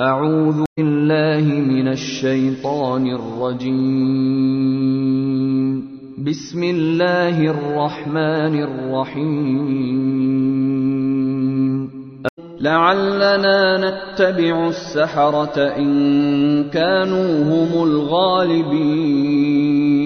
أعوذ بالله من الشيطان الرجيم. بسم الله الرحمن الرحيم. لعلنا نتبع السحرة إن كانوا هم الغالبين.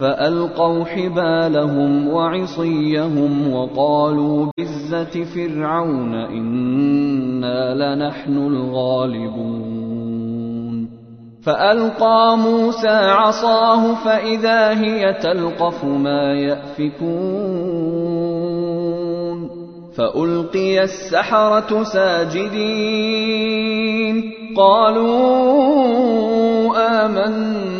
فألقوا حبالهم وعصيهم وقالوا بعزة فرعون إنا لنحن الغالبون. فألقى موسى عصاه فإذا هي تلقف ما يأفكون. فألقي السحرة ساجدين. قالوا آمنا